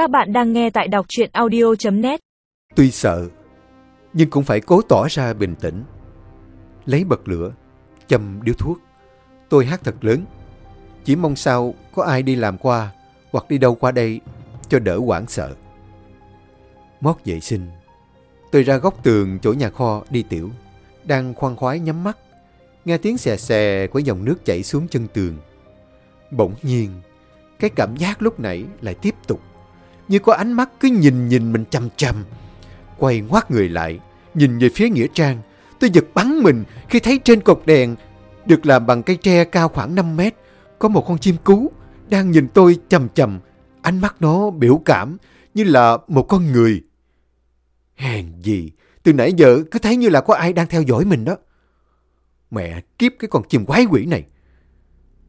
Các bạn đang nghe tại đọc truyện audio.net Tuy sợ, nhưng cũng phải cố tỏ ra bình tĩnh. Lấy bật lửa, châm điếu thuốc. Tôi hát thật lớn. Chỉ mong sao có ai đi làm qua hoặc đi đâu qua đây cho đỡ hoảng sợ. Mót vệ sinh. Tôi ra góc tường chỗ nhà kho đi tiểu. Đang khoan khoái nhắm mắt. Nghe tiếng xè xè của dòng nước chảy xuống chân tường. Bỗng nhiên, cái cảm giác lúc nãy lại tiếp tục. Như có ánh mắt cứ nhìn nhìn mình chăm chăm. Quay ngoắt người lại, nhìn về phía Nghĩa Trang. Tôi giật bắn mình khi thấy trên cột đèn, được làm bằng cây tre cao khoảng 5 mét, có một con chim cú đang nhìn tôi chầm chầm. Ánh mắt nó biểu cảm như là một con người. Hèn gì, từ nãy giờ cứ thấy như là có ai đang theo dõi mình đó. Mẹ kiếp cái con chim quái quỷ này.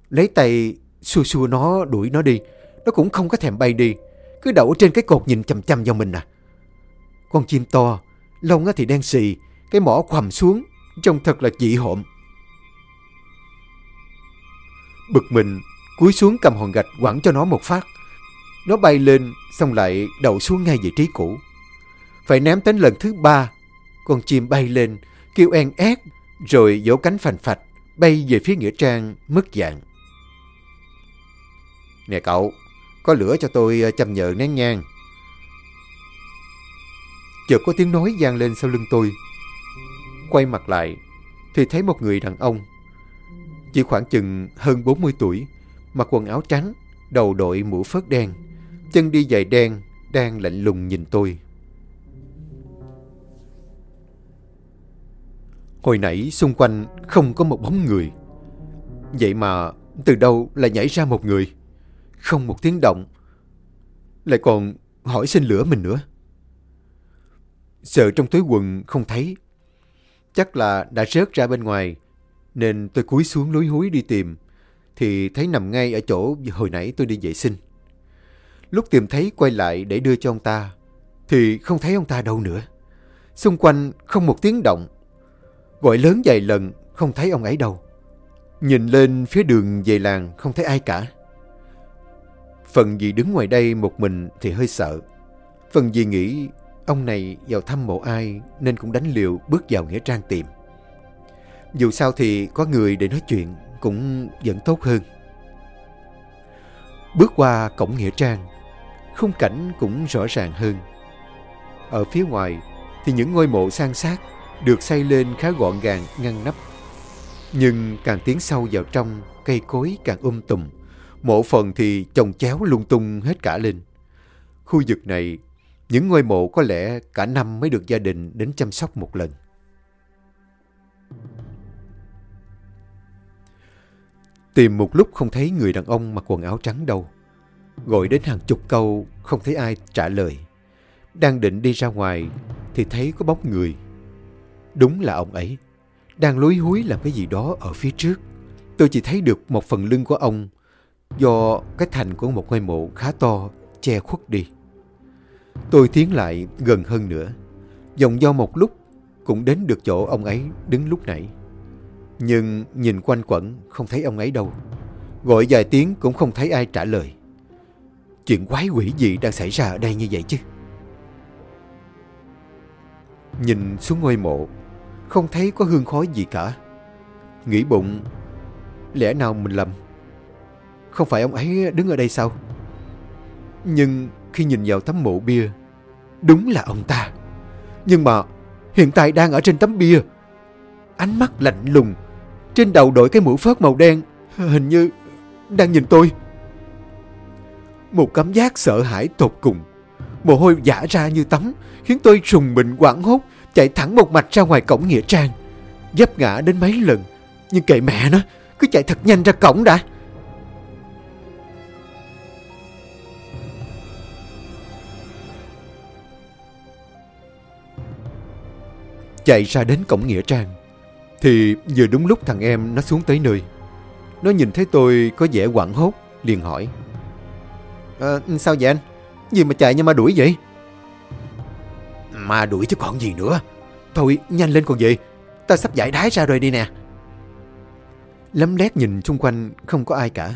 Lấy tay xua xua nó đuổi nó đi. Nó cũng không có thèm bay đi. Cứ đậu trên cái cột nhìn chằm chằm vào mình à. Con chim to, lông thì đen xì, cái mỏ khoằm xuống, trông thật là dị hộm. Bực mình, cúi xuống cầm hòn gạch quẳng cho nó một phát. Nó bay lên, xong lại đậu xuống ngay vị trí cũ. Phải ném đến lần thứ ba, con chim bay lên, kêu en ét, rồi vỗ cánh phành phạch, bay về phía Nghĩa Trang, mất dạng. Nè cậu, có lửa cho tôi ờ, châm nhờ nén nhang. Chợt có tiếng nói vang lên sau lưng tôi. Quay mặt lại, thì thấy một người đàn ông. Chỉ khoảng chừng hơn 40 tuổi, mặc quần áo trắng, đầu đội mũ phớt đen, chân đi giày đen, đang lạnh lùng nhìn tôi. Hồi nãy xung quanh không có một bóng người. Vậy mà từ đâu lại nhảy ra một người? Không một tiếng động. Lại còn hỏi xin lửa mình nữa. Sợ trong túi quần không thấy. Chắc là đã rớt ra bên ngoài. Nên tôi cúi xuống lối húi đi tìm. Thì thấy nằm ngay ở chỗ hồi nãy tôi đi vệ sinh. Lúc tìm thấy quay lại để đưa cho ông ta. Thì không thấy ông ta đâu nữa. Xung quanh không một tiếng động. Gọi lớn vài lần, không thấy ông ấy đâu. Nhìn lên phía đường về làng không thấy ai cả. Phần gì đứng ngoài đây một mình thì hơi sợ. Phần gì nghĩ ông này vào thăm mộ ai nên cũng đánh liều bước vào Nghĩa Trang tìm. Dù sao thì có người để nói chuyện cũng vẫn tốt hơn. Bước qua cổng Nghĩa Trang, khung cảnh cũng rõ ràng hơn. Ở phía ngoài thì những ngôi mộ san sát được xây lên khá gọn gàng ngăn nắp. Nhưng càng tiến sâu vào trong, cây cối càng um tùm, mộ phần thì chồng chéo lung tung hết cả lên. Khu vực này, những ngôi mộ có lẽ cả năm mới được gia đình đến chăm sóc một lần. Tìm một lúc không thấy người đàn ông mặc quần áo trắng đâu. Gọi đến hàng chục câu không thấy ai trả lời. Đang định đi ra ngoài thì thấy có bóng người. Đúng là ông ấy. Đang lối húi làm cái gì đó ở phía trước. Tôi chỉ thấy được một phần lưng của ông do cái thành của một ngôi mộ khá to che khuất đi. Tôi tiến lại gần hơn nữa. Dòng do một lúc cũng đến được chỗ ông ấy đứng lúc nãy. Nhưng nhìn quanh quẩn không thấy ông ấy đâu. Gọi vài tiếng cũng không thấy ai trả lời. Chuyện quái quỷ gì đang xảy ra ở đây như vậy chứ? Nhìn xuống ngôi mộ, không thấy có hương khói gì cả. Nghĩ bụng, lẽ nào mình lầm? Không phải ông ấy đứng ở đây sao? Nhưng khi nhìn vào tấm mộ bia, đúng là ông ta. Nhưng mà hiện tại đang ở trên tấm bia. Ánh mắt lạnh lùng, trên đầu đội cái mũ phớt màu đen, hình như đang nhìn tôi. Một cảm giác sợ hãi tột cùng. Mồ hôi giả ra như tắm, khiến tôi rùng mình quảng hốt, chạy thẳng một mạch ra ngoài cổng Nghĩa Trang. Dấp ngã đến mấy lần, nhưng kệ mẹ nó, cứ chạy thật nhanh ra cổng đã. Chạy ra đến cổng Nghĩa Trang. Thì vừa đúng lúc thằng em nó xuống tới nơi. Nó nhìn thấy tôi có vẻ quảng hốt liền hỏi. À, Sao vậy anh? Gì mà chạy như ma đuổi vậy? Ma đuổi chứ còn gì nữa. Thôi nhanh lên còn gì Ta sắp giải đái ra rồi đi nè. Lấm lét nhìn xung quanh không có ai cả.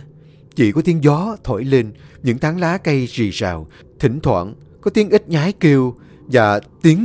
Chỉ có tiếng gió thổi lên Những tán lá cây rì rào Thỉnh thoảng có tiếng ếch nhái kêu và tiếng